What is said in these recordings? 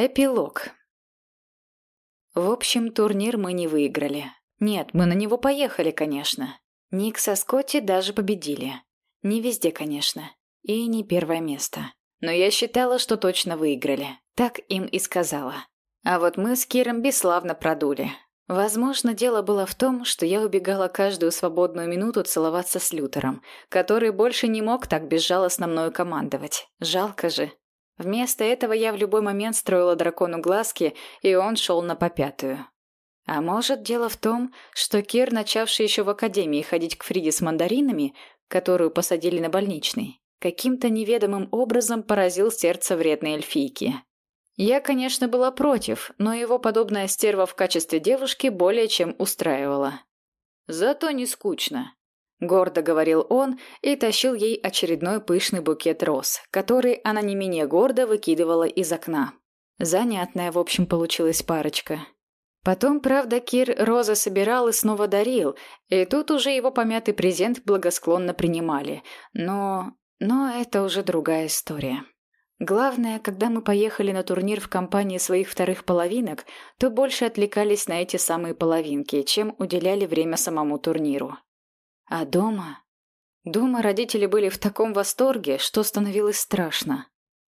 Эпилог. В общем, турнир мы не выиграли. Нет, мы на него поехали, конечно. Ник со Скотти даже победили. Не везде, конечно. И не первое место. Но я считала, что точно выиграли. Так им и сказала. А вот мы с Киром бесславно продули. Возможно, дело было в том, что я убегала каждую свободную минуту целоваться с Лютером, который больше не мог так безжалостно мною командовать. Жалко же. Вместо этого я в любой момент строила дракону глазки, и он шел на попятую. А может, дело в том, что Кир, начавший еще в академии ходить к Фриде с мандаринами, которую посадили на больничный, каким-то неведомым образом поразил сердце вредной эльфийки. Я, конечно, была против, но его подобная стерва в качестве девушки более чем устраивала. Зато не скучно. Гордо говорил он и тащил ей очередной пышный букет роз, который она не менее гордо выкидывала из окна. Занятная, в общем, получилась парочка. Потом, правда, Кир розы собирал и снова дарил, и тут уже его помятый презент благосклонно принимали. Но... но это уже другая история. Главное, когда мы поехали на турнир в компании своих вторых половинок, то больше отвлекались на эти самые половинки, чем уделяли время самому турниру. А дома... Дома родители были в таком восторге, что становилось страшно.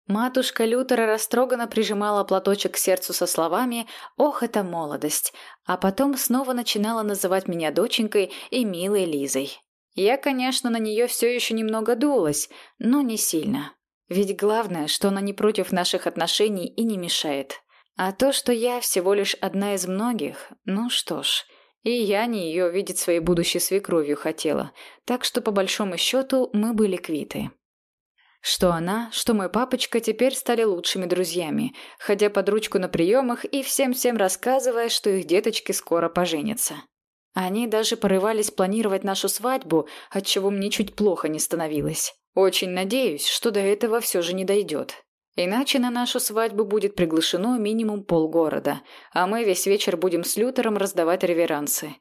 Матушка Лютера растроганно прижимала платочек к сердцу со словами «Ох, это молодость!», а потом снова начинала называть меня доченькой и милой Лизой. Я, конечно, на нее все еще немного дулась, но не сильно. Ведь главное, что она не против наших отношений и не мешает. А то, что я всего лишь одна из многих, ну что ж, и я не ее видеть своей будущей свекровью хотела, так что по большому счету мы были квиты. Что она, что мой папочка теперь стали лучшими друзьями, ходя под ручку на приемах и всем-всем рассказывая, что их деточки скоро поженятся. Они даже порывались планировать нашу свадьбу, отчего мне чуть плохо не становилось. Очень надеюсь, что до этого все же не дойдет. Иначе на нашу свадьбу будет приглашено минимум полгорода, а мы весь вечер будем с Лютером раздавать реверансы.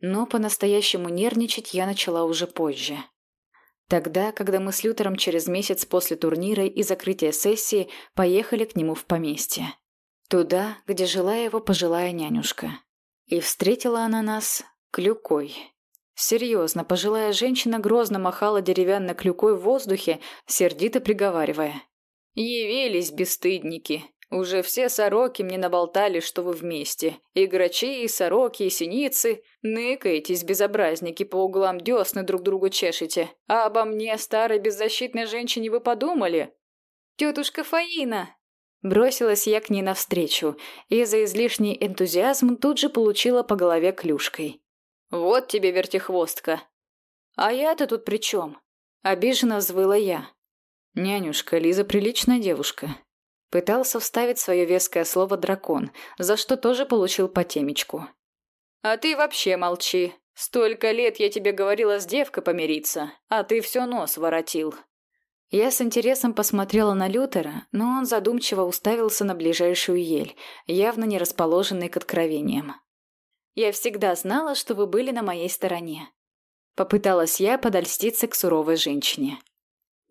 Но по-настоящему нервничать я начала уже позже. Тогда, когда мы с Лютером через месяц после турнира и закрытия сессии поехали к нему в поместье. Туда, где жила его пожилая нянюшка. И встретила она нас клюкой. Серьезно, пожилая женщина грозно махала деревянной клюкой в воздухе, сердито приговаривая – «Явились бесстыдники. Уже все сороки мне наболтали, что вы вместе. И грачи, и сороки, и синицы. Ныкаетесь, безобразники, по углам десны друг другу чешете. А обо мне, старой беззащитной женщине, вы подумали?» «Тетушка Фаина!» Бросилась я к ней навстречу, и за излишний энтузиазм тут же получила по голове клюшкой. «Вот тебе вертихвостка!» «А я-то тут при чем?» Обиженно взвыла я. «Нянюшка, Лиза приличная девушка». Пытался вставить свое веское слово «дракон», за что тоже получил по темечку. «А ты вообще молчи. Столько лет я тебе говорила с девкой помириться, а ты все нос воротил». Я с интересом посмотрела на Лютера, но он задумчиво уставился на ближайшую ель, явно не расположенный к откровениям. «Я всегда знала, что вы были на моей стороне». Попыталась я подольститься к суровой женщине.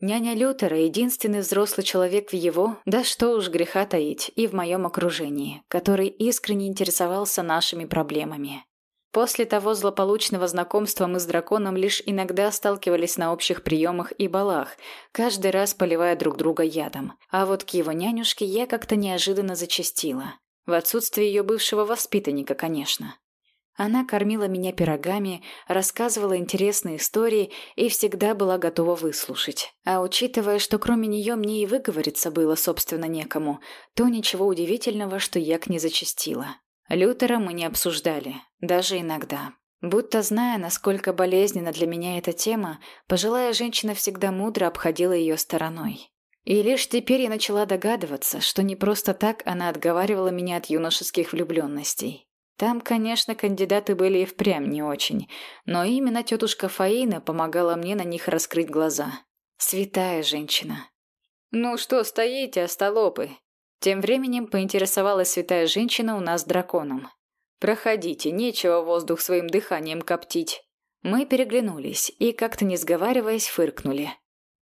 Няня Лютера – единственный взрослый человек в его, да что уж греха таить, и в моем окружении, который искренне интересовался нашими проблемами. После того злополучного знакомства мы с драконом лишь иногда сталкивались на общих приемах и балах, каждый раз поливая друг друга ядом. А вот к его нянюшке я как-то неожиданно зачастила. В отсутствие ее бывшего воспитанника, конечно. Она кормила меня пирогами, рассказывала интересные истории и всегда была готова выслушать. А учитывая, что кроме нее мне и выговориться было, собственно, некому, то ничего удивительного, что я к ней зачастила. Лютера мы не обсуждали, даже иногда. Будто зная, насколько болезненна для меня эта тема, пожилая женщина всегда мудро обходила ее стороной. И лишь теперь я начала догадываться, что не просто так она отговаривала меня от юношеских влюбленностей. Там, конечно, кандидаты были и впрямь не очень, но именно тетушка Фаина помогала мне на них раскрыть глаза. Святая женщина. «Ну что стоите, остолопы?» Тем временем поинтересовалась святая женщина у нас драконом. «Проходите, нечего воздух своим дыханием коптить». Мы переглянулись и, как-то не сговариваясь, фыркнули.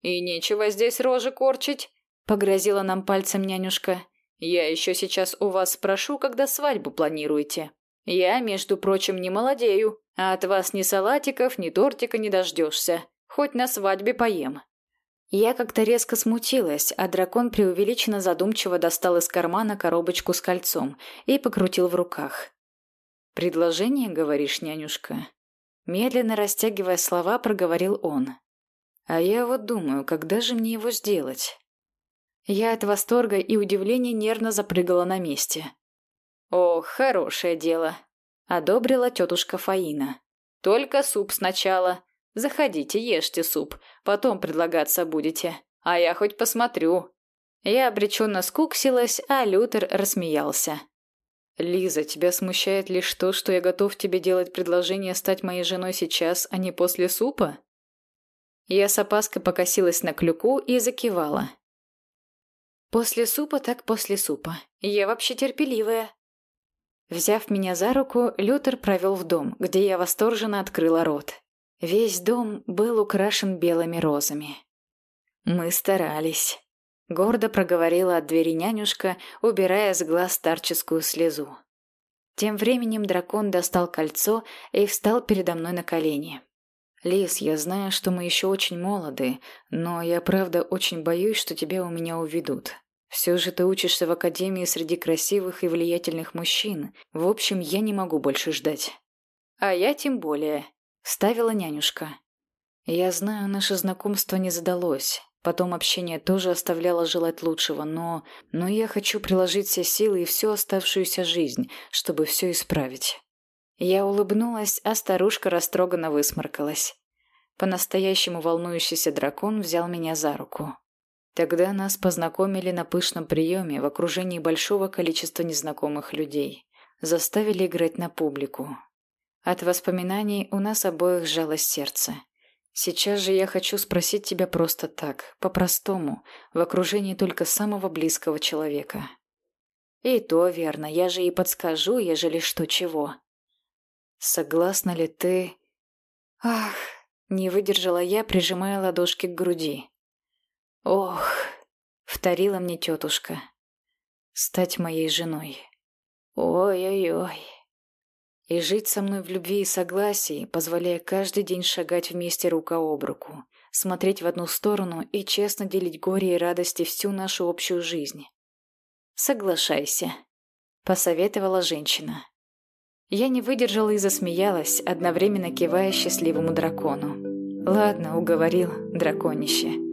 «И нечего здесь рожи корчить», — погрозила нам пальцем нянюшка. Я еще сейчас у вас спрошу, когда свадьбу планируете. Я, между прочим, не молодею, а от вас ни салатиков, ни тортика не дождешься. Хоть на свадьбе поем». Я как-то резко смутилась, а дракон преувеличенно задумчиво достал из кармана коробочку с кольцом и покрутил в руках. «Предложение, говоришь, нянюшка?» Медленно растягивая слова, проговорил он. «А я вот думаю, когда же мне его сделать?» Я от восторга и удивления нервно запрыгала на месте. «О, хорошее дело!» — одобрила тетушка Фаина. «Только суп сначала. Заходите, ешьте суп, потом предлагаться будете. А я хоть посмотрю». Я обреченно скуксилась, а Лютер рассмеялся. «Лиза, тебя смущает лишь то, что я готов тебе делать предложение стать моей женой сейчас, а не после супа?» Я с опаской покосилась на клюку и закивала. «После супа так после супа. Я вообще терпеливая». Взяв меня за руку, Лютер провел в дом, где я восторженно открыла рот. Весь дом был украшен белыми розами. «Мы старались», — гордо проговорила от двери нянюшка, убирая с глаз старческую слезу. Тем временем дракон достал кольцо и встал передо мной на колени. «Лис, я знаю, что мы еще очень молоды, но я правда очень боюсь, что тебя у меня уведут. Все же ты учишься в академии среди красивых и влиятельных мужчин. В общем, я не могу больше ждать». «А я тем более», Ставила нянюшка. Я знаю, наше знакомство не задалось. Потом общение тоже оставляло желать лучшего, но... Но я хочу приложить все силы и всю оставшуюся жизнь, чтобы все исправить. Я улыбнулась, а старушка растроганно высморкалась. По-настоящему волнующийся дракон взял меня за руку. Тогда нас познакомили на пышном приеме в окружении большого количества незнакомых людей. Заставили играть на публику. От воспоминаний у нас обоих сжалось сердце. Сейчас же я хочу спросить тебя просто так, по-простому, в окружении только самого близкого человека. И то верно, я же и подскажу, ежели что чего. Согласна ли ты... Ах, не выдержала я, прижимая ладошки к груди. Ох, вторила мне тетушка. Стать моей женой. Ой-ой-ой и жить со мной в любви и согласии, позволяя каждый день шагать вместе рука об руку, смотреть в одну сторону и честно делить горе и радости всю нашу общую жизнь. «Соглашайся», — посоветовала женщина. Я не выдержала и засмеялась, одновременно кивая счастливому дракону. «Ладно, уговорил, драконище».